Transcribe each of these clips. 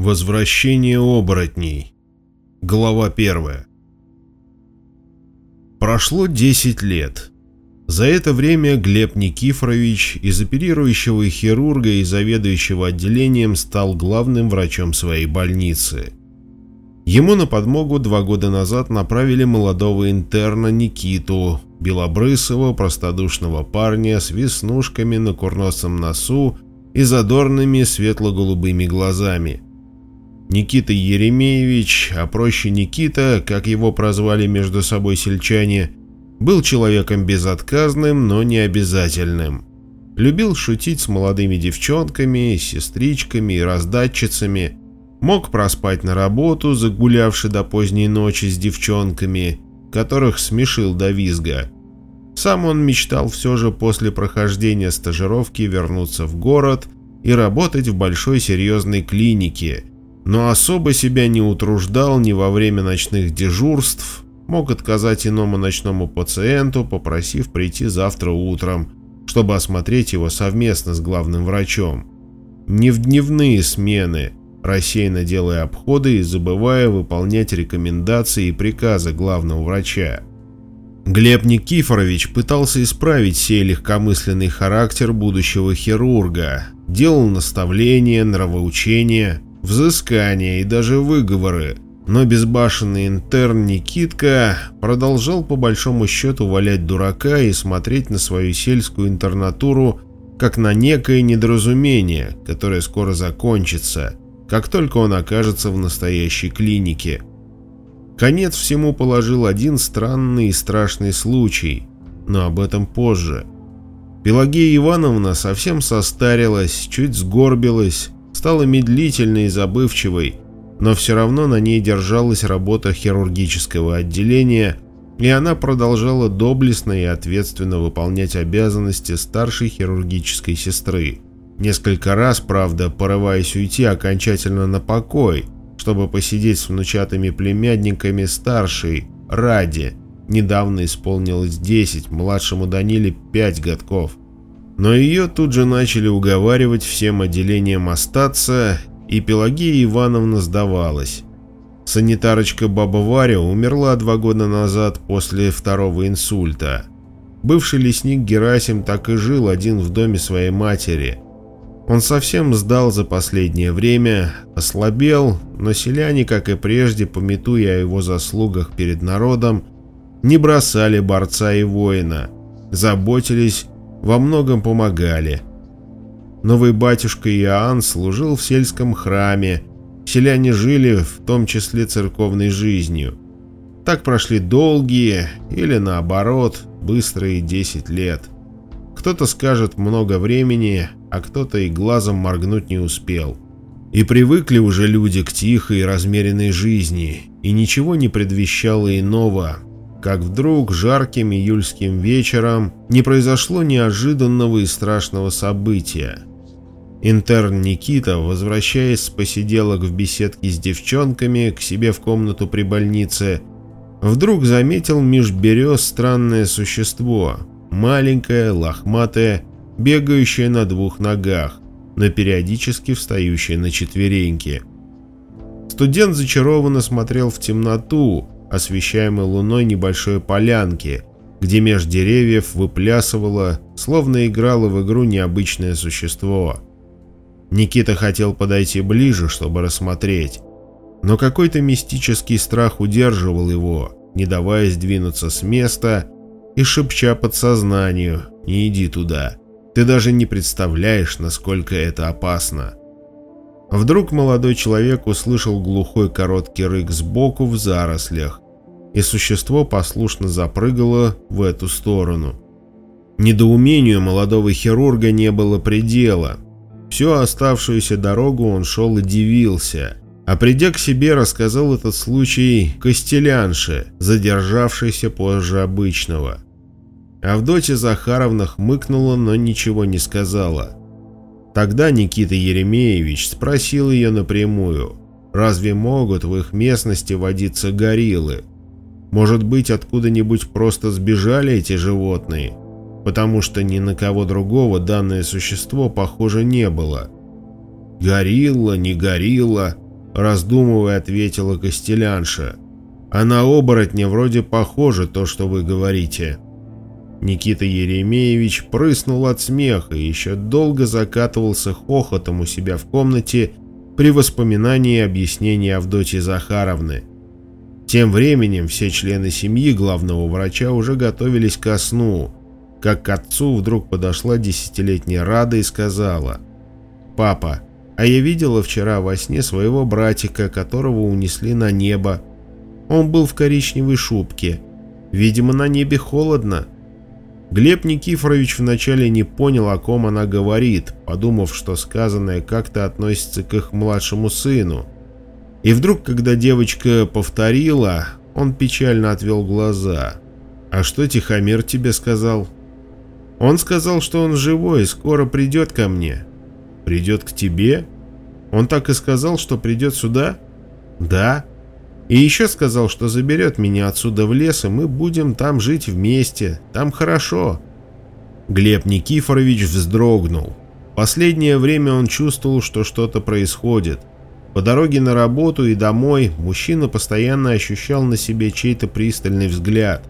Возвращение оборотней. Глава первая. Прошло 10 лет. За это время Глеб Никифорович из оперирующего хирурга и заведующего отделением стал главным врачом своей больницы. Ему на подмогу два года назад направили молодого интерна Никиту, белобрысого простодушного парня с веснушками на курносом носу и задорными светло-голубыми глазами. Никита Еремеевич, а проще Никита, как его прозвали между собой сельчане, был человеком безотказным, но не обязательным. Любил шутить с молодыми девчонками, сестричками и раздатчицами, мог проспать на работу, загулявши до поздней ночи с девчонками, которых смешил до визга. Сам он мечтал все же после прохождения стажировки вернуться в город и работать в большой серьезной клинике, но особо себя не утруждал ни во время ночных дежурств, мог отказать иному ночному пациенту, попросив прийти завтра утром, чтобы осмотреть его совместно с главным врачом. Не в дневные смены, рассеянно делая обходы и забывая выполнять рекомендации и приказы главного врача. Глеб Никифорович пытался исправить сей легкомысленный характер будущего хирурга, делал наставления, нравоучения, взыскания и даже выговоры, но безбашенный интерн Никитка продолжал по большому счету валять дурака и смотреть на свою сельскую интернатуру как на некое недоразумение, которое скоро закончится, как только он окажется в настоящей клинике. Конец всему положил один странный и страшный случай, но об этом позже. Пелагея Ивановна совсем состарилась, чуть сгорбилась, стала медлительной и забывчивой, но все равно на ней держалась работа хирургического отделения, и она продолжала доблестно и ответственно выполнять обязанности старшей хирургической сестры. Несколько раз, правда, порываясь уйти окончательно на покой, чтобы посидеть с внучатыми племянниками старшей, Ради. Недавно исполнилось 10, младшему Даниле 5 годков. Но ее тут же начали уговаривать всем отделением остаться, и Пелагея Ивановна сдавалась. Санитарочка Баба Варя умерла два года назад после второго инсульта. Бывший лесник Герасим так и жил один в доме своей матери. Он совсем сдал за последнее время, ослабел, но селяне, как и прежде, пометуя о его заслугах перед народом, не бросали борца и воина, заботились во многом помогали. Новый батюшка Иоанн служил в сельском храме, селяне жили в том числе церковной жизнью. Так прошли долгие или наоборот быстрые 10 лет. Кто-то скажет много времени, а кто-то и глазом моргнуть не успел. И привыкли уже люди к тихой и размеренной жизни, и ничего не предвещало иного, как вдруг жарким июльским вечером не произошло неожиданного и страшного события. Интерн Никита, возвращаясь с посиделок в беседке с девчонками к себе в комнату при больнице, вдруг заметил меж берез странное существо, маленькое, лохматое, бегающее на двух ногах, но периодически встающее на четвереньки. Студент зачарованно смотрел в темноту, освещаемой луной небольшой полянки, где меж деревьев выплясывало, словно играло в игру необычное существо. Никита хотел подойти ближе, чтобы рассмотреть, но какой-то мистический страх удерживал его, не давая сдвинуться с места и шепча подсознанию «Не иди туда, ты даже не представляешь, насколько это опасно». Вдруг молодой человек услышал глухой короткий рык сбоку в зарослях, и существо послушно запрыгало в эту сторону. Недоумению молодого хирурга не было предела. Всю оставшуюся дорогу он шел и дивился, а придя к себе, рассказал этот случай Костелянше, задержавшейся позже обычного. Авдотья Захаровна хмыкнула, но ничего не сказала. Тогда Никита Еремеевич спросил ее напрямую, разве могут в их местности водиться гориллы? Может быть, откуда-нибудь просто сбежали эти животные, потому что ни на кого другого данное существо похоже не было. Горилла, не горилла, раздумывая, ответила Костелянша. «А на оборотня вроде похоже то, что вы говорите». Никита Еремеевич прыснул от смеха и еще долго закатывался хохотом у себя в комнате при воспоминании и объяснении Авдотьи Захаровны. Тем временем все члены семьи главного врача уже готовились ко сну, как к отцу вдруг подошла десятилетняя Рада и сказала «Папа, а я видела вчера во сне своего братика, которого унесли на небо. Он был в коричневой шубке. Видимо, на небе холодно». Глеб Никифорович вначале не понял, о ком она говорит, подумав, что сказанное как-то относится к их младшему сыну. И вдруг, когда девочка повторила, он печально отвел глаза. «А что Тихомир тебе сказал?» «Он сказал, что он живой и скоро придет ко мне». «Придет к тебе?» «Он так и сказал, что придет сюда?» «Да». И еще сказал, что заберет меня отсюда в лес, и мы будем там жить вместе. Там хорошо. Глеб Никифорович вздрогнул. Последнее время он чувствовал, что что-то происходит. По дороге на работу и домой мужчина постоянно ощущал на себе чей-то пристальный взгляд.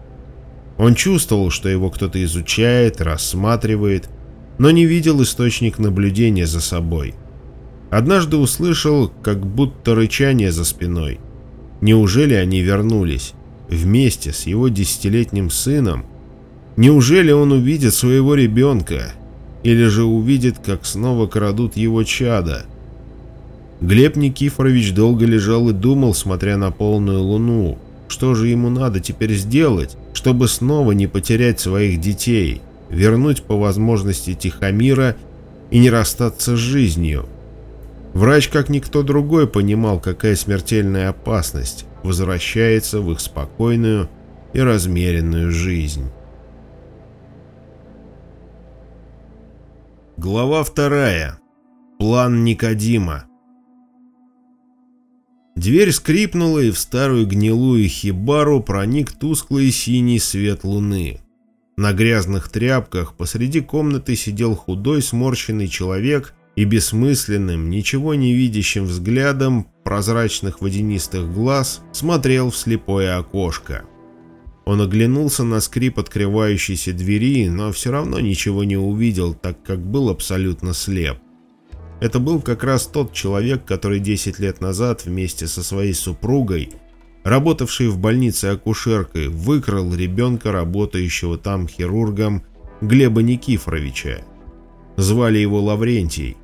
Он чувствовал, что его кто-то изучает, рассматривает, но не видел источник наблюдения за собой. Однажды услышал, как будто рычание за спиной. Неужели они вернулись? Вместе с его десятилетним сыном? Неужели он увидит своего ребенка? Или же увидит, как снова крадут его чада? Глеб Никифорович долго лежал и думал, смотря на полную луну. Что же ему надо теперь сделать, чтобы снова не потерять своих детей, вернуть по возможности Тихомира и не расстаться с жизнью? Врач, как никто другой, понимал, какая смертельная опасность возвращается в их спокойную и размеренную жизнь. Глава вторая. План Никодима. Дверь скрипнула, и в старую гнилую хибару проник тусклый синий свет луны. На грязных тряпках посреди комнаты сидел худой сморщенный человек и бессмысленным, ничего не видящим взглядом прозрачных водянистых глаз смотрел в слепое окошко. Он оглянулся на скрип открывающейся двери, но все равно ничего не увидел, так как был абсолютно слеп. Это был как раз тот человек, который 10 лет назад вместе со своей супругой, работавшей в больнице акушеркой, выкрал ребенка, работающего там хирургом Глеба Никифоровича. Звали его Лаврентий.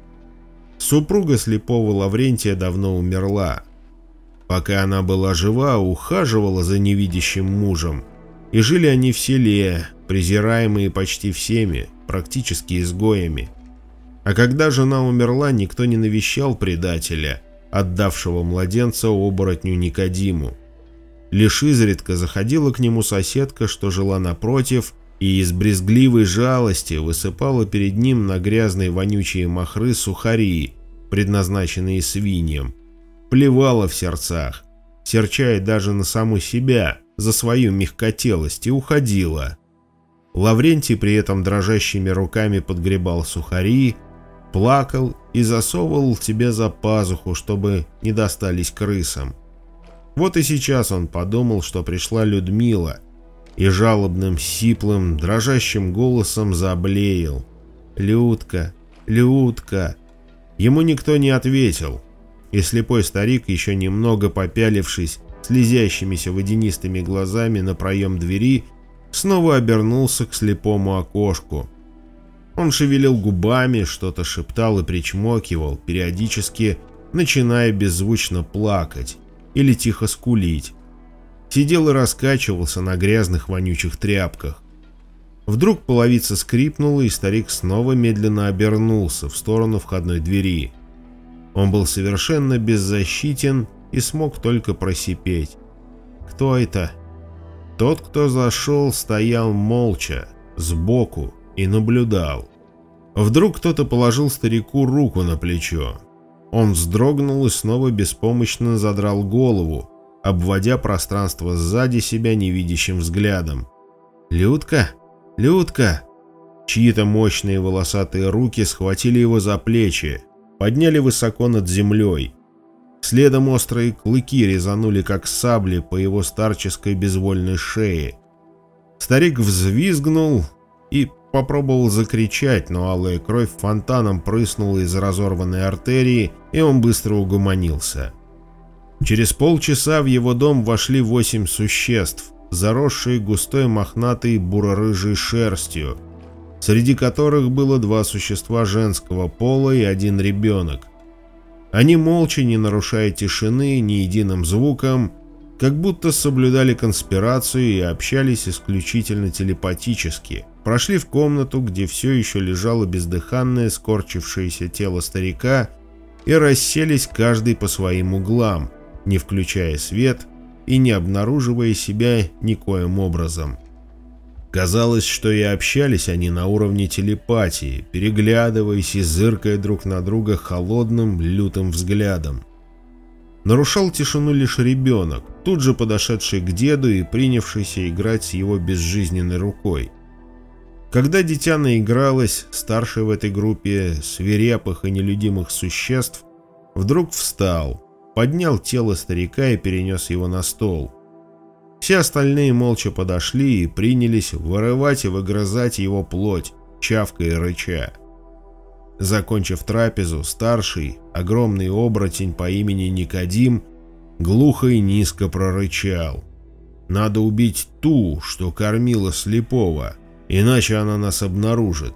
Супруга слепого Лаврентия давно умерла. Пока она была жива, ухаживала за невидящим мужем, и жили они в селе, презираемые почти всеми, практически изгоями. А когда жена умерла, никто не навещал предателя, отдавшего младенца оборотню Никодиму. Лишь изредка заходила к нему соседка, что жила напротив, и из брезгливой жалости высыпала перед ним на грязные вонючие махры сухари, предназначенные свиньям. Плевала в сердцах, серчая даже на саму себя за свою мягкотелость и уходила. Лаврентий при этом дрожащими руками подгребал сухари, плакал и засовывал тебе за пазуху, чтобы не достались крысам. Вот и сейчас он подумал, что пришла Людмила, и жалобным, сиплым, дрожащим голосом заблеял. «Людка! Людка!» Ему никто не ответил, и слепой старик, еще немного попялившись слезящимися водянистыми глазами на проем двери, снова обернулся к слепому окошку. Он шевелил губами, что-то шептал и причмокивал, периодически начиная беззвучно плакать или тихо скулить. Сидел и раскачивался на грязных вонючих тряпках. Вдруг половица скрипнула, и старик снова медленно обернулся в сторону входной двери. Он был совершенно беззащитен и смог только просипеть. «Кто это?» Тот, кто зашел, стоял молча, сбоку, и наблюдал. Вдруг кто-то положил старику руку на плечо. Он вздрогнул и снова беспомощно задрал голову, обводя пространство сзади себя невидящим взглядом. «Людка? Людка!» Чьи-то мощные волосатые руки схватили его за плечи, подняли высоко над землей. Следом острые клыки резанули, как сабли, по его старческой безвольной шее. Старик взвизгнул и попробовал закричать, но алая кровь фонтаном прыснула из разорванной артерии, и он быстро угомонился. Через полчаса в его дом вошли восемь существ, заросшие густой мохнатой буро-рыжей шерстью, среди которых было два существа женского пола и один ребенок. Они молча, не нарушая тишины ни единым звуком, как будто соблюдали конспирацию и общались исключительно телепатически, прошли в комнату, где все еще лежало бездыханное скорчившееся тело старика, и расселись каждый по своим углам, не включая свет и не обнаруживая себя никоим образом. Казалось, что и общались они на уровне телепатии, переглядываясь и зыркая друг на друга холодным, лютым взглядом. Нарушал тишину лишь ребенок, тут же подошедший к деду и принявшийся играть с его безжизненной рукой. Когда дитя наигралось, старший в этой группе свирепых и нелюдимых существ вдруг встал, поднял тело старика и перенес его на стол. Все остальные молча подошли и принялись вырывать и выгрызать его плоть, чавкая и рыча. Закончив трапезу, старший, огромный оборотень по имени Никодим, глухо и низко прорычал. «Надо убить ту, что кормила слепого, иначе она нас обнаружит.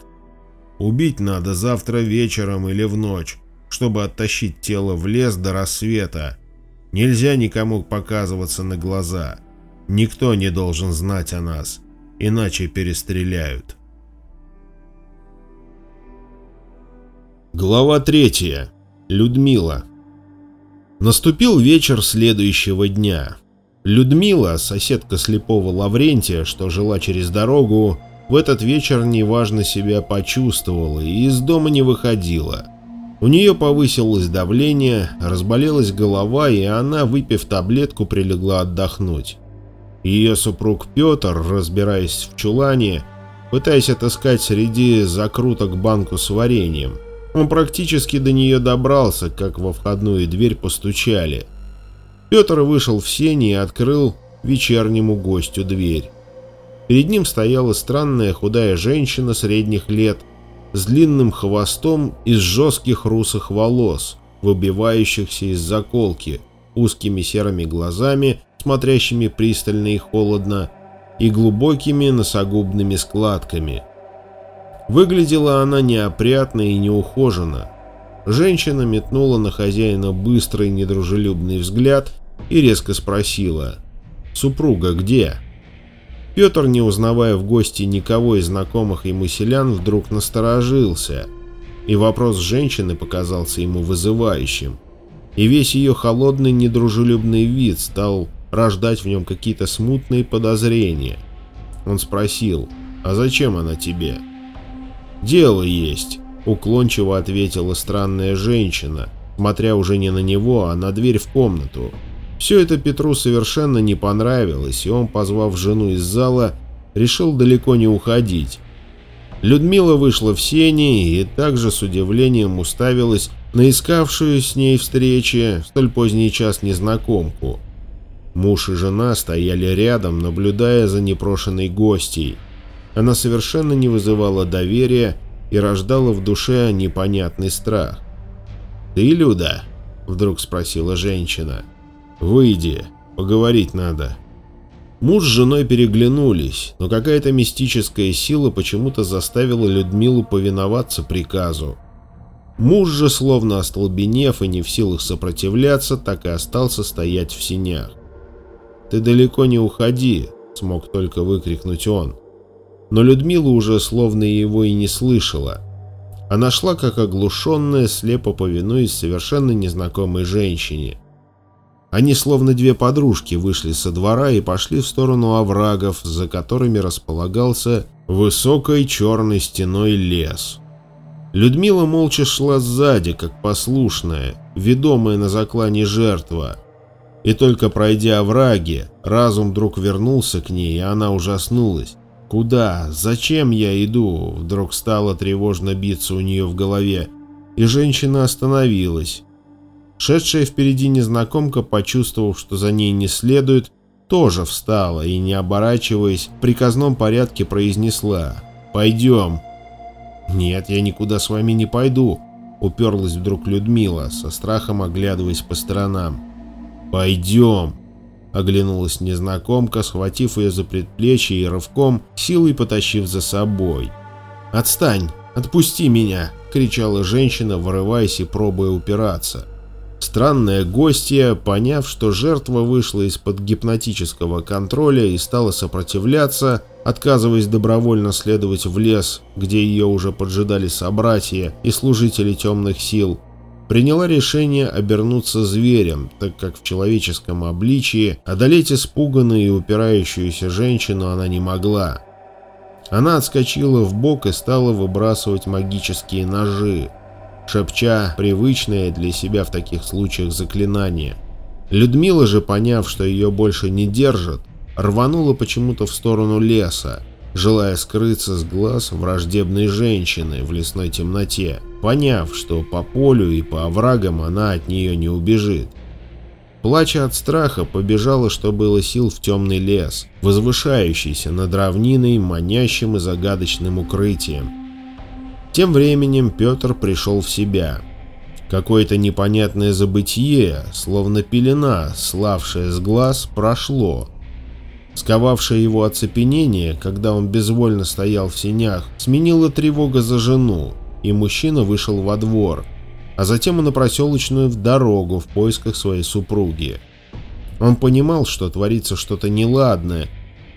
Убить надо завтра вечером или в ночь, чтобы оттащить тело в лес до рассвета. Нельзя никому показываться на глаза». Никто не должен знать о нас, иначе перестреляют. Глава третья. Людмила. Наступил вечер следующего дня. Людмила, соседка слепого Лаврентия, что жила через дорогу, в этот вечер неважно себя почувствовала и из дома не выходила. У нее повысилось давление, разболелась голова, и она, выпив таблетку, прилегла отдохнуть. Ее супруг Петр, разбираясь в чулане, пытаясь отыскать среди закруток банку с вареньем, он практически до нее добрался, как во входную дверь постучали. Петр вышел в сени и открыл вечернему гостю дверь. Перед ним стояла странная худая женщина средних лет с длинным хвостом из жестких русых волос, выбивающихся из заколки, узкими серыми глазами смотрящими пристально и холодно, и глубокими носогубными складками. Выглядела она неопрятно и неухоженно. Женщина метнула на хозяина быстрый недружелюбный взгляд и резко спросила «Супруга где?». Петр, не узнавая в гости никого из знакомых ему селян, вдруг насторожился, и вопрос женщины показался ему вызывающим, и весь ее холодный недружелюбный вид стал рождать в нем какие-то смутные подозрения. Он спросил, «А зачем она тебе?» «Дело есть», — уклончиво ответила странная женщина, смотря уже не на него, а на дверь в комнату. Все это Петру совершенно не понравилось, и он, позвав жену из зала, решил далеко не уходить. Людмила вышла в сени и также с удивлением уставилась на искавшую с ней встречи в столь поздний час незнакомку. Муж и жена стояли рядом, наблюдая за непрошенной гостьей. Она совершенно не вызывала доверия и рождала в душе непонятный страх. «Ты, Люда?» — вдруг спросила женщина. «Выйди, поговорить надо». Муж с женой переглянулись, но какая-то мистическая сила почему-то заставила Людмилу повиноваться приказу. Муж же, словно остолбенев и не в силах сопротивляться, так и остался стоять в синях. «Ты далеко не уходи», — смог только выкрикнуть он. Но Людмила уже словно его и не слышала. Она шла как оглушенная, слепо повинуясь совершенно незнакомой женщине. Они словно две подружки вышли со двора и пошли в сторону оврагов, за которыми располагался высокой черной стеной лес. Людмила молча шла сзади, как послушная, ведомая на заклане жертва — и только пройдя овраги, разум вдруг вернулся к ней, и она ужаснулась. «Куда? Зачем я иду?» Вдруг стало тревожно биться у нее в голове, и женщина остановилась. Шедшая впереди незнакомка, почувствовав, что за ней не следует, тоже встала и, не оборачиваясь, в приказном порядке произнесла «Пойдем». «Нет, я никуда с вами не пойду», — уперлась вдруг Людмила, со страхом оглядываясь по сторонам. «Пойдем», — оглянулась незнакомка, схватив ее за предплечье и рывком, силой потащив за собой. «Отстань! Отпусти меня!» — кричала женщина, вырываясь и пробуя упираться. Странная гостья, поняв, что жертва вышла из-под гипнотического контроля и стала сопротивляться, отказываясь добровольно следовать в лес, где ее уже поджидали собратья и служители темных сил, приняла решение обернуться зверем, так как в человеческом обличии одолеть испуганную и упирающуюся женщину она не могла. Она отскочила в бок и стала выбрасывать магические ножи, шепча привычное для себя в таких случаях заклинание. Людмила же, поняв, что ее больше не держат, рванула почему-то в сторону леса, желая скрыться с глаз враждебной женщины в лесной темноте, поняв, что по полю и по оврагам она от нее не убежит. Плача от страха, побежала, что было сил в темный лес, возвышающийся над равниной, манящим и загадочным укрытием, тем временем Петр пришел в себя. Какое-то непонятное забытие, словно пелена, славшая с глаз, прошло. Сковавшее его оцепенение, когда он безвольно стоял в сенях, сменила тревога за жену, и мужчина вышел во двор, а затем и на проселочную в дорогу в поисках своей супруги. Он понимал, что творится что-то неладное,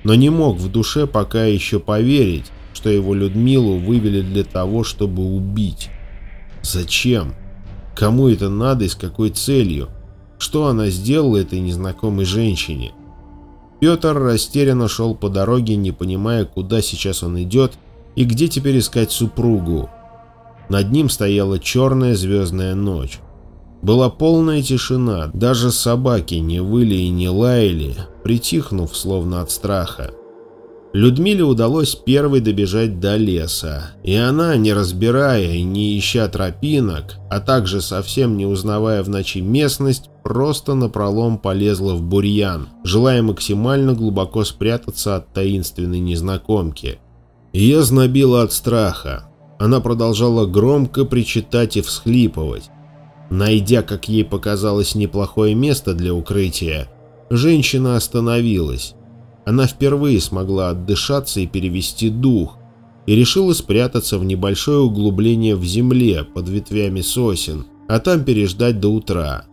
но не мог в душе пока еще поверить, что его Людмилу вывели для того, чтобы убить. Зачем? Кому это надо и с какой целью? Что она сделала этой незнакомой женщине? Петр растерянно шел по дороге, не понимая, куда сейчас он идет и где теперь искать супругу. Над ним стояла черная звездная ночь. Была полная тишина, даже собаки не выли и не лаяли, притихнув словно от страха. Людмиле удалось первой добежать до леса, и она, не разбирая и не ища тропинок, а также совсем не узнавая в ночи местность, просто напролом полезла в бурьян, желая максимально глубоко спрятаться от таинственной незнакомки. Ее знобило от страха. Она продолжала громко причитать и всхлипывать. Найдя, как ей показалось, неплохое место для укрытия, женщина остановилась она впервые смогла отдышаться и перевести дух, и решила спрятаться в небольшое углубление в земле под ветвями сосен, а там переждать до утра.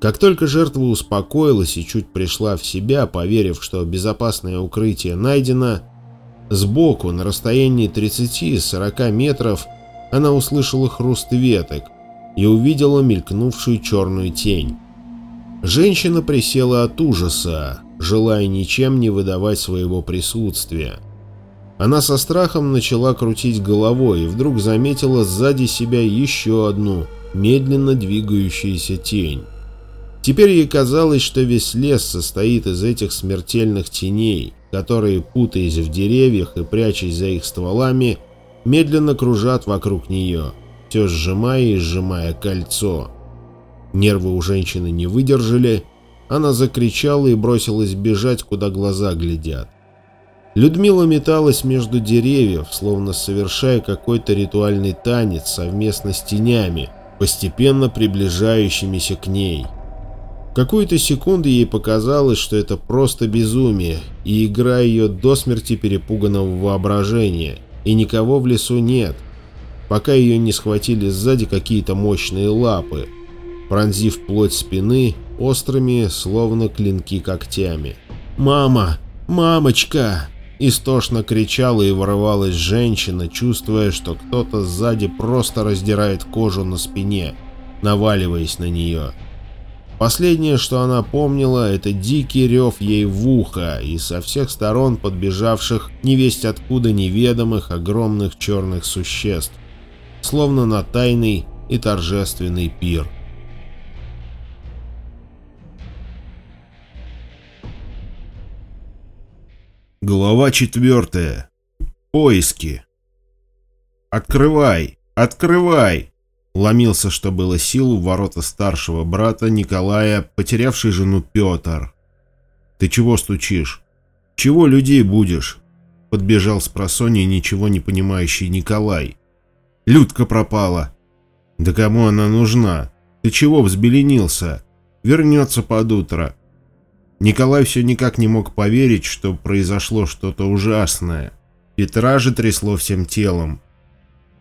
Как только жертва успокоилась и чуть пришла в себя, поверив, что безопасное укрытие найдено, сбоку, на расстоянии 30-40 метров, она услышала хруст веток и увидела мелькнувшую черную тень. Женщина присела от ужаса, желая ничем не выдавать своего присутствия. Она со страхом начала крутить головой и вдруг заметила сзади себя еще одну, медленно двигающуюся тень. Теперь ей казалось, что весь лес состоит из этих смертельных теней, которые, путаясь в деревьях и прячась за их стволами, медленно кружат вокруг нее, все сжимая и сжимая кольцо. Нервы у женщины не выдержали, она закричала и бросилась бежать, куда глаза глядят. Людмила металась между деревьев, словно совершая какой-то ритуальный танец совместно с тенями, постепенно приближающимися к ней. Какую-то секунду ей показалось, что это просто безумие и игра ее до смерти перепуганного воображения, и никого в лесу нет, пока ее не схватили сзади какие-то мощные лапы, пронзив плоть спины острыми, словно клинки когтями. «Мама! Мамочка!» Истошно кричала и ворвалась женщина, чувствуя, что кто-то сзади просто раздирает кожу на спине, наваливаясь на нее. Последнее, что она помнила, это дикий рев ей в ухо и со всех сторон подбежавших невесть откуда неведомых огромных черных существ, словно на тайный и торжественный пир. Глава четвертая. Поиски. «Открывай! Открывай!» Ломился, что было сил, в ворота старшего брата Николая, потерявший жену Петр. «Ты чего стучишь? Чего людей будешь?» Подбежал с просонья ничего не понимающий Николай. «Людка пропала!» «Да кому она нужна? Ты чего взбеленился? Вернется под утро!» Николай все никак не мог поверить, что произошло что-то ужасное. Петра же трясло всем телом.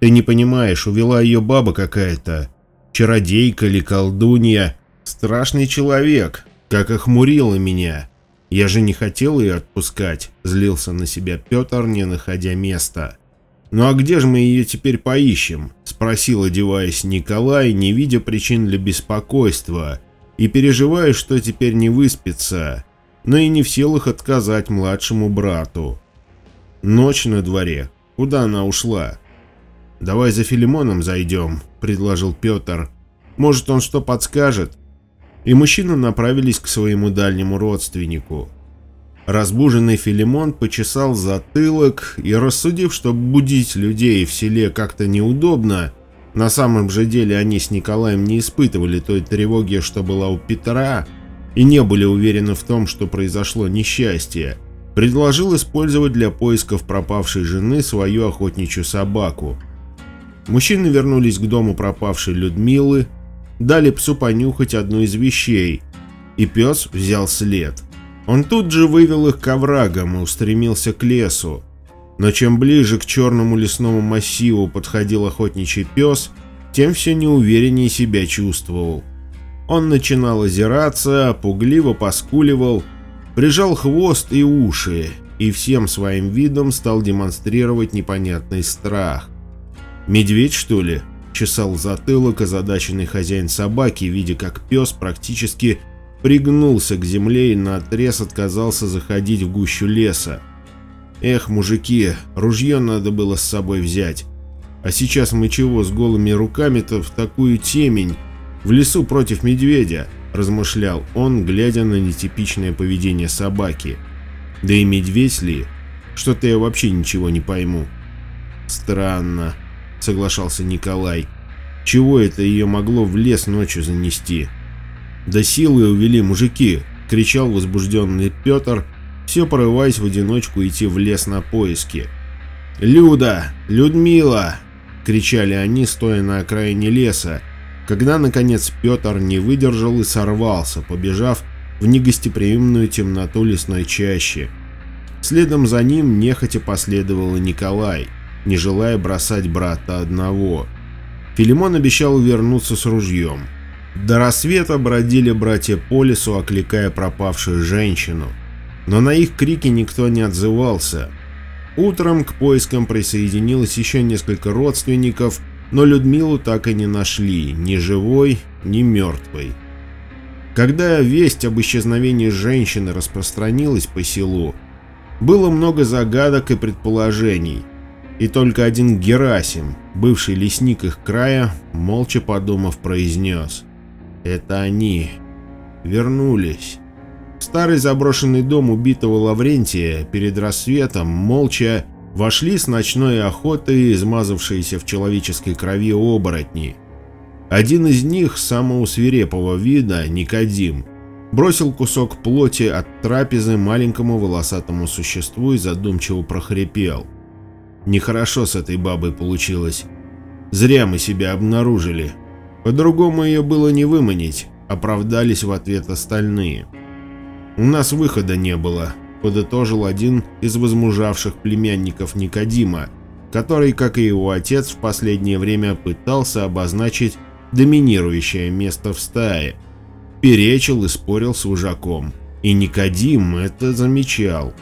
Ты не понимаешь, увела ее баба какая-то. Чародейка или колдунья. Страшный человек, как охмурила меня. Я же не хотел ее отпускать, злился на себя Петр, не находя места. «Ну а где же мы ее теперь поищем?» – спросил, одеваясь Николай, не видя причин для беспокойства, и переживая, что теперь не выспится, но и не в силах отказать младшему брату. Ночь на дворе. Куда она ушла? «Давай за Филимоном зайдем», — предложил Петр. «Может, он что подскажет?» И мужчины направились к своему дальнему родственнику. Разбуженный Филимон почесал затылок и, рассудив, что будить людей в селе как-то неудобно, на самом же деле они с Николаем не испытывали той тревоги, что была у Петра, и не были уверены в том, что произошло несчастье, предложил использовать для поисков пропавшей жены свою охотничью собаку. Мужчины вернулись к дому пропавшей Людмилы, дали псу понюхать одну из вещей, и пес взял след. Он тут же вывел их к оврагам и устремился к лесу. Но чем ближе к черному лесному массиву подходил охотничий пес, тем все неувереннее себя чувствовал. Он начинал озираться, пугливо поскуливал, прижал хвост и уши, и всем своим видом стал демонстрировать непонятный страх. «Медведь, что ли?» — чесал затылок озадаченный хозяин собаки, видя, как пес практически пригнулся к земле и наотрез отказался заходить в гущу леса. «Эх, мужики, ружье надо было с собой взять. А сейчас мы чего с голыми руками-то в такую темень? В лесу против медведя?» — размышлял он, глядя на нетипичное поведение собаки. «Да и медведь ли? Что-то я вообще ничего не пойму». «Странно», соглашался Николай. Чего это ее могло в лес ночью занести? Да силы увели мужики, кричал возбужденный Петр, все порываясь в одиночку идти в лес на поиски. «Люда! Людмила!» — кричали они, стоя на окраине леса, когда, наконец, Петр не выдержал и сорвался, побежав в негостеприимную темноту лесной чащи. Следом за ним нехотя последовал и Николай — не желая бросать брата одного. Филимон обещал вернуться с ружьем. До рассвета бродили братья по лесу, окликая пропавшую женщину. Но на их крики никто не отзывался. Утром к поискам присоединилось еще несколько родственников, но Людмилу так и не нашли, ни живой, ни мертвой. Когда весть об исчезновении женщины распространилась по селу, было много загадок и предположений – и только один Герасим, бывший лесник их края, молча подумав, произнес. «Это они. Вернулись». Старый заброшенный дом убитого Лаврентия перед рассветом молча вошли с ночной охоты измазавшиеся в человеческой крови оборотни. Один из них, самого свирепого вида, Никодим, бросил кусок плоти от трапезы маленькому волосатому существу и задумчиво прохрипел. Нехорошо с этой бабой получилось. Зря мы себя обнаружили. По-другому ее было не выманить, оправдались в ответ остальные. У нас выхода не было, подытожил один из возмужавших племянников Никодима, который, как и его отец, в последнее время пытался обозначить доминирующее место в стае. Перечил и спорил с вожаком. И Никодим это замечал.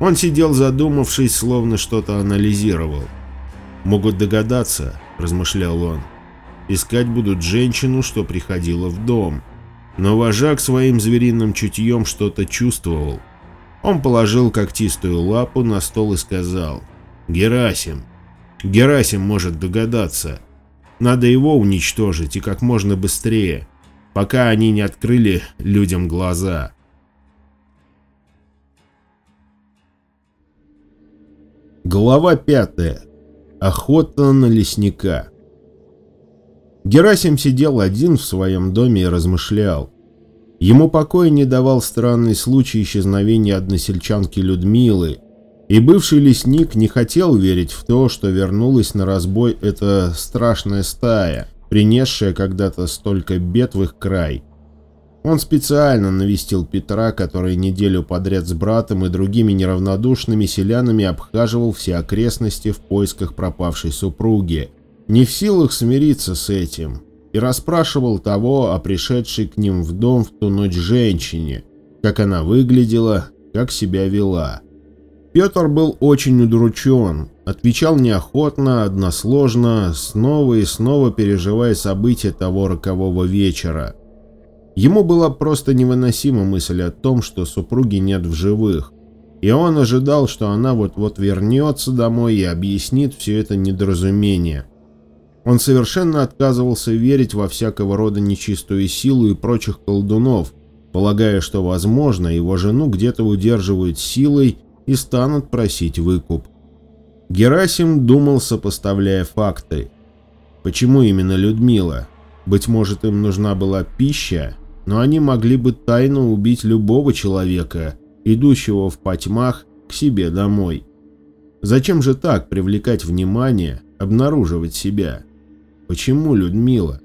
Он сидел задумавшись, словно что-то анализировал. «Могут догадаться», — размышлял он. «Искать будут женщину, что приходила в дом». Но вожак своим звериным чутьем что-то чувствовал. Он положил когтистую лапу на стол и сказал «Герасим». Герасим может догадаться. Надо его уничтожить и как можно быстрее, пока они не открыли людям глаза. Глава 5. Охота на лесника. Герасим сидел один в своем доме и размышлял. Ему покоя не давал странный случай исчезновения односельчанки Людмилы, и бывший лесник не хотел верить в то, что вернулась на разбой эта страшная стая, принесшая когда-то столько бед в их край. Он специально навестил Петра, который неделю подряд с братом и другими неравнодушными селянами обхаживал все окрестности в поисках пропавшей супруги, не в силах смириться с этим, и расспрашивал того о пришедшей к ним в дом в ту ночь женщине, как она выглядела, как себя вела. Петр был очень удручен, отвечал неохотно, односложно, снова и снова переживая события того рокового вечера. Ему была просто невыносима мысль о том, что супруги нет в живых, и он ожидал, что она вот-вот вернется домой и объяснит все это недоразумение. Он совершенно отказывался верить во всякого рода нечистую силу и прочих колдунов, полагая, что, возможно, его жену где-то удерживают силой и станут просить выкуп. Герасим думал, сопоставляя факты. Почему именно Людмила? Быть может, им нужна была пища? но они могли бы тайно убить любого человека, идущего в потьмах к себе домой. Зачем же так привлекать внимание, обнаруживать себя? Почему Людмила?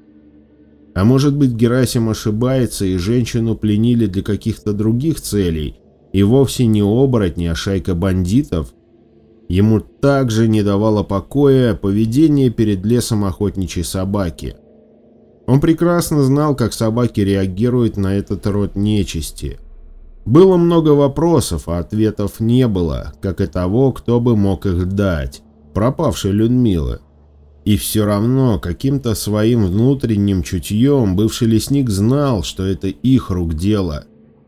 А может быть Герасим ошибается и женщину пленили для каких-то других целей, и вовсе не оборотни, а шайка бандитов? Ему также не давало покоя поведение перед лесом охотничьей собаки – он прекрасно знал, как собаки реагируют на этот род нечисти. Было много вопросов, а ответов не было, как и того, кто бы мог их дать. Пропавшая Людмила. И все равно, каким-то своим внутренним чутьем бывший лесник знал, что это их рук дело.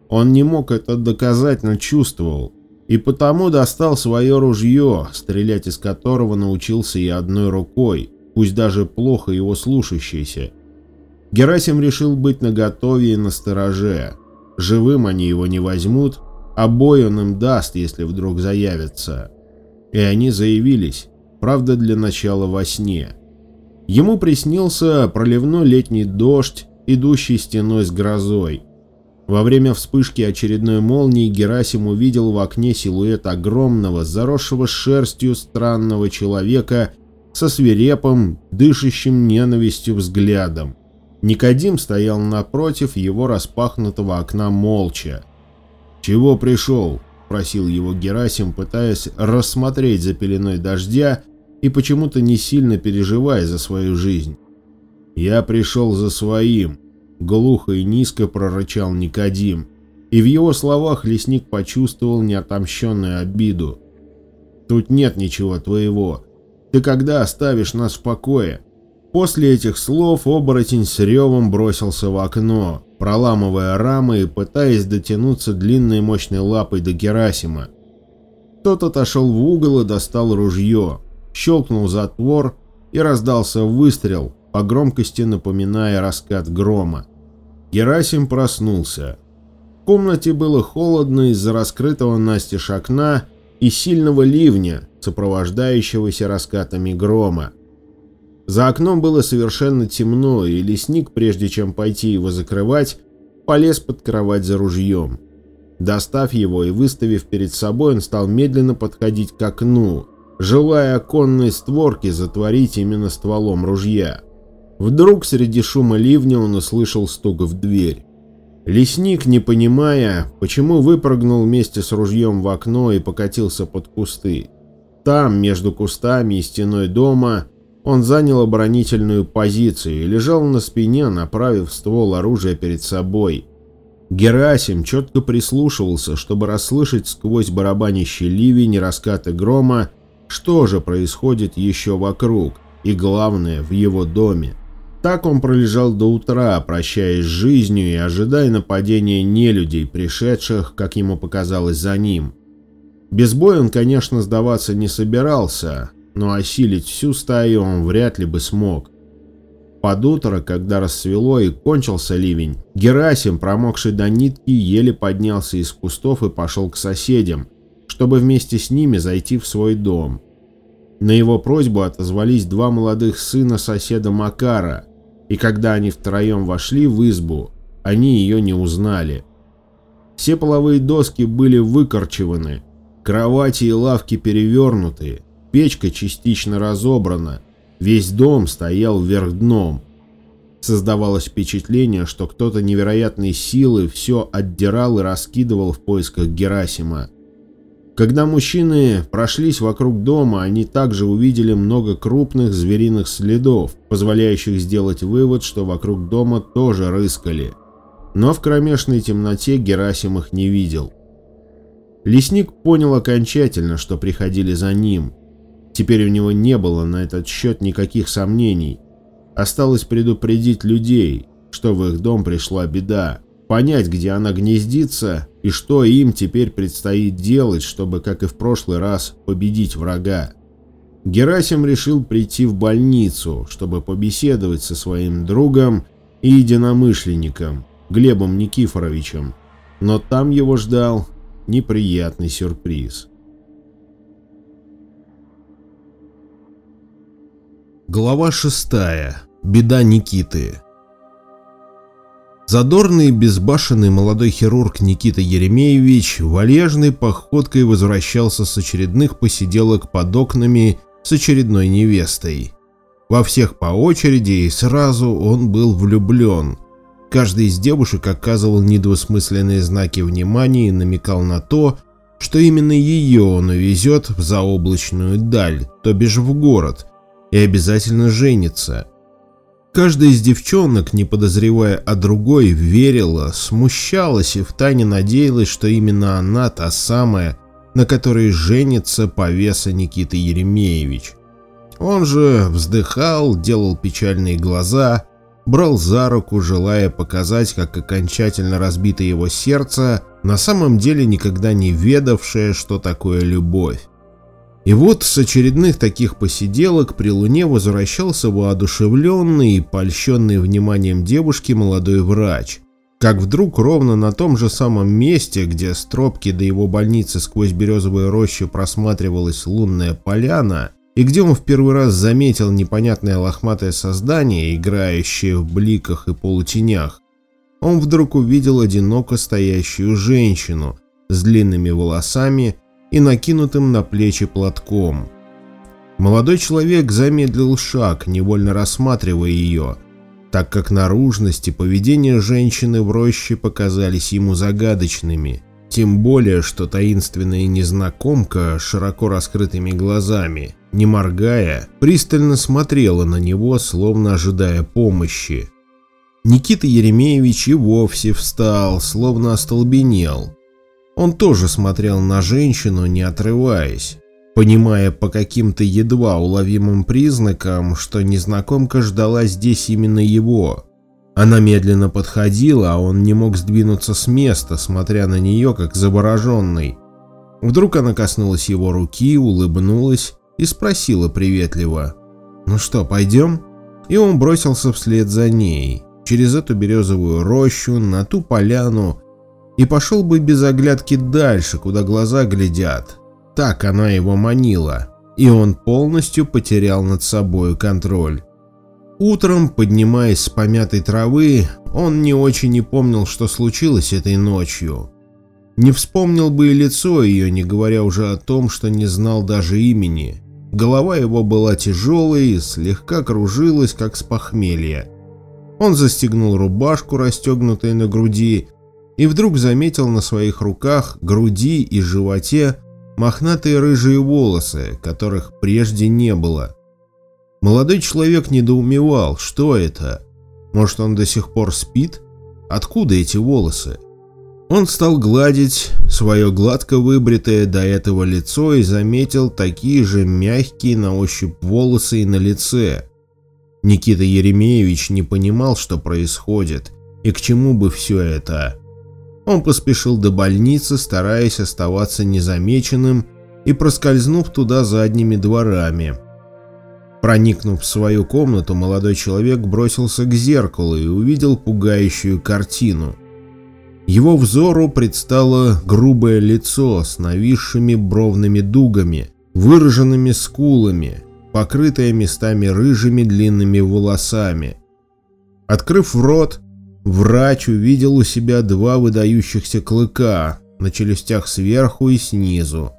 Он не мог это доказать, но чувствовал. И потому достал свое ружье, стрелять из которого научился и одной рукой, пусть даже плохо его слушающейся. Герасим решил быть наготове и настороже. Живым они его не возьмут, а бой он им даст, если вдруг заявятся. И они заявились, правда для начала во сне. Ему приснился проливной летний дождь, идущий стеной с грозой. Во время вспышки очередной молнии Герасим увидел в окне силуэт огромного, заросшего шерстью странного человека со свирепым, дышащим ненавистью взглядом. Никодим стоял напротив его распахнутого окна молча. «Чего пришел?» – просил его Герасим, пытаясь рассмотреть за пеленой дождя и почему-то не сильно переживая за свою жизнь. «Я пришел за своим», – глухо и низко прорычал Никодим, и в его словах лесник почувствовал неотомщенную обиду. «Тут нет ничего твоего. Ты когда оставишь нас в покое?» После этих слов оборотень с ревом бросился в окно, проламывая рамы и пытаясь дотянуться длинной мощной лапой до Герасима. Тот отошел в угол и достал ружье, щелкнул затвор и раздался выстрел, по громкости напоминая раскат грома. Герасим проснулся. В комнате было холодно из-за раскрытого настежь окна и сильного ливня, сопровождающегося раскатами грома. За окном было совершенно темно, и лесник, прежде чем пойти его закрывать, полез под кровать за ружьем. Достав его и выставив перед собой, он стал медленно подходить к окну, желая оконные створки затворить именно стволом ружья. Вдруг среди шума ливня он услышал стук в дверь. Лесник, не понимая, почему выпрыгнул вместе с ружьем в окно и покатился под кусты. Там, между кустами и стеной дома, он занял оборонительную позицию и лежал на спине, направив ствол оружия перед собой. Герасим четко прислушивался, чтобы расслышать сквозь барабанящий ливень раскаты грома, что же происходит еще вокруг, и главное, в его доме. Так он пролежал до утра, прощаясь с жизнью и ожидая нападения нелюдей, пришедших, как ему показалось, за ним. Без боя он, конечно, сдаваться не собирался, но осилить всю стаю он вряд ли бы смог. Под утро, когда рассвело и кончился ливень, Герасим, промокший до нитки, еле поднялся из кустов и пошел к соседям, чтобы вместе с ними зайти в свой дом. На его просьбу отозвались два молодых сына соседа Макара. и когда они втроем вошли в избу, они ее не узнали. Все половые доски были выкорчеваны, кровати и лавки перевернуты, печка частично разобрана, весь дом стоял вверх дном. Создавалось впечатление, что кто-то невероятной силы все отдирал и раскидывал в поисках Герасима. Когда мужчины прошлись вокруг дома, они также увидели много крупных звериных следов, позволяющих сделать вывод, что вокруг дома тоже рыскали. Но в кромешной темноте Герасим их не видел. Лесник понял окончательно, что приходили за ним. Теперь у него не было на этот счет никаких сомнений. Осталось предупредить людей, что в их дом пришла беда, понять, где она гнездится и что им теперь предстоит делать, чтобы, как и в прошлый раз, победить врага. Герасим решил прийти в больницу, чтобы побеседовать со своим другом и единомышленником Глебом Никифоровичем, но там его ждал неприятный сюрприз. Глава шестая. Беда Никиты. Задорный безбашенный молодой хирург Никита Еремеевич валежной походкой возвращался с очередных посиделок под окнами с очередной невестой. Во всех по очереди и сразу он был влюблен. Каждый из девушек оказывал недвусмысленные знаки внимания и намекал на то, что именно ее он увезет в заоблачную даль, то бишь в город – и обязательно женится. Каждая из девчонок, не подозревая о другой, верила, смущалась и втайне надеялась, что именно она та самая, на которой женится повеса Никита Еремеевич. Он же вздыхал, делал печальные глаза, брал за руку, желая показать, как окончательно разбито его сердце, на самом деле никогда не ведавшее, что такое любовь. И вот с очередных таких посиделок при луне возвращался воодушевленный и польщенный вниманием девушки молодой врач. Как вдруг ровно на том же самом месте, где с тропки до его больницы сквозь березовую рощу просматривалась лунная поляна, и где он в первый раз заметил непонятное лохматое создание, играющее в бликах и полутенях, он вдруг увидел одиноко стоящую женщину с длинными волосами и накинутым на плечи платком. Молодой человек замедлил шаг, невольно рассматривая ее, так как наружность и поведение женщины в роще показались ему загадочными, тем более, что таинственная незнакомка широко раскрытыми глазами, не моргая, пристально смотрела на него, словно ожидая помощи. Никита Еремеевич и вовсе встал, словно остолбенел, он тоже смотрел на женщину, не отрываясь, понимая по каким-то едва уловимым признакам, что незнакомка ждала здесь именно его. Она медленно подходила, а он не мог сдвинуться с места, смотря на нее как завороженный. Вдруг она коснулась его руки, улыбнулась и спросила приветливо «Ну что, пойдем?» И он бросился вслед за ней, через эту березовую рощу, на ту поляну, и пошел бы без оглядки дальше, куда глаза глядят. Так она его манила, и он полностью потерял над собой контроль. Утром, поднимаясь с помятой травы, он не очень не помнил, что случилось этой ночью. Не вспомнил бы и лицо ее, не говоря уже о том, что не знал даже имени. Голова его была тяжелой слегка кружилась, как с похмелья. Он застегнул рубашку, расстегнутой на груди, и вдруг заметил на своих руках, груди и животе мохнатые рыжие волосы, которых прежде не было. Молодой человек недоумевал, что это? Может, он до сих пор спит? Откуда эти волосы? Он стал гладить свое гладко выбритое до этого лицо и заметил такие же мягкие на ощупь волосы и на лице. Никита Еремеевич не понимал, что происходит и к чему бы все это. Он поспешил до больницы, стараясь оставаться незамеченным и проскользнув туда задними дворами. Проникнув в свою комнату, молодой человек бросился к зеркалу и увидел пугающую картину. Его взору предстало грубое лицо с нависшими бровными дугами, выраженными скулами, покрытое местами рыжими длинными волосами. Открыв рот, врач увидел у себя два выдающихся клыка на челюстях сверху и снизу.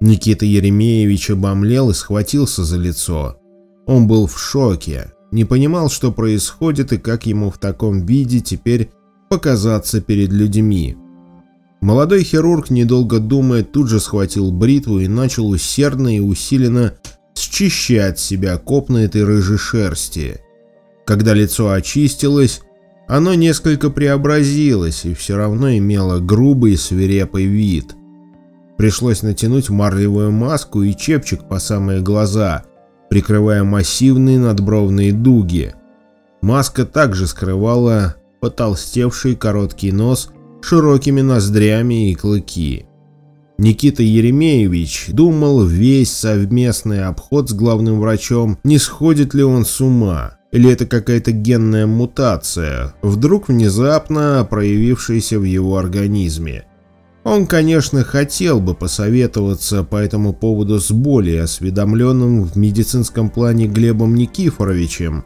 Никита Еремеевич обомлел и схватился за лицо. Он был в шоке, не понимал, что происходит и как ему в таком виде теперь показаться перед людьми. Молодой хирург, недолго думая, тут же схватил бритву и начал усердно и усиленно счищать себя копной этой рыжей шерсти. Когда лицо очистилось, оно несколько преобразилось и все равно имело грубый свирепый вид. Пришлось натянуть марлевую маску и чепчик по самые глаза, прикрывая массивные надбровные дуги. Маска также скрывала потолстевший короткий нос широкими ноздрями и клыки. Никита Еремеевич думал весь совместный обход с главным врачом, не сходит ли он с ума, или это какая-то генная мутация, вдруг внезапно проявившаяся в его организме. Он, конечно, хотел бы посоветоваться по этому поводу с более осведомленным в медицинском плане Глебом Никифоровичем,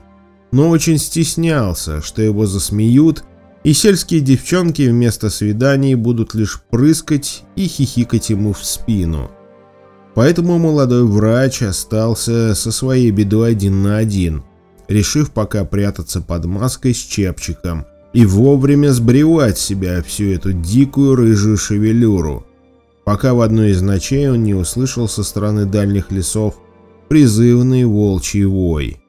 но очень стеснялся, что его засмеют и сельские девчонки вместо свиданий будут лишь прыскать и хихикать ему в спину. Поэтому молодой врач остался со своей бедой один на один, решив пока прятаться под маской с чепчиком и вовремя сбривать себя всю эту дикую рыжую шевелюру, пока в одной из ночей он не услышал со стороны дальних лесов призывный волчий вой.